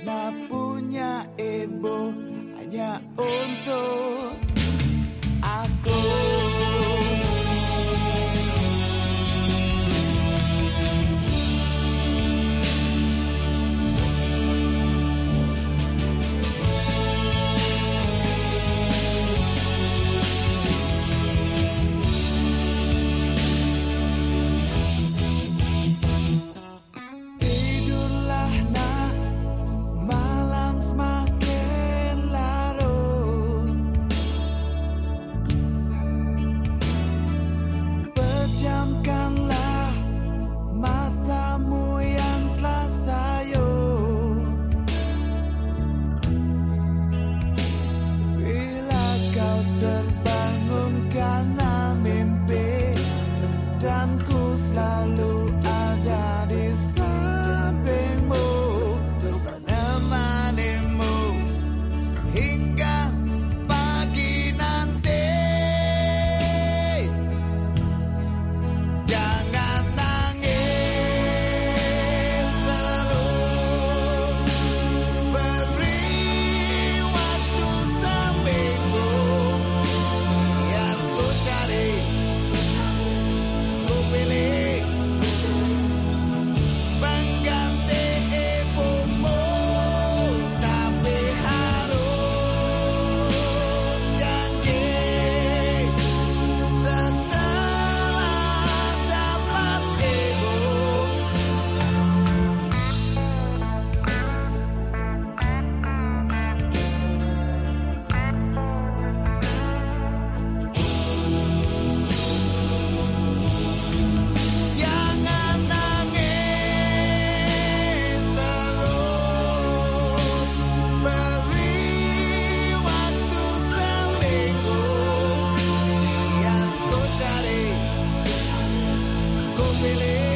pernah punya ibu hanya untuk dan ku selalu ada di. believe.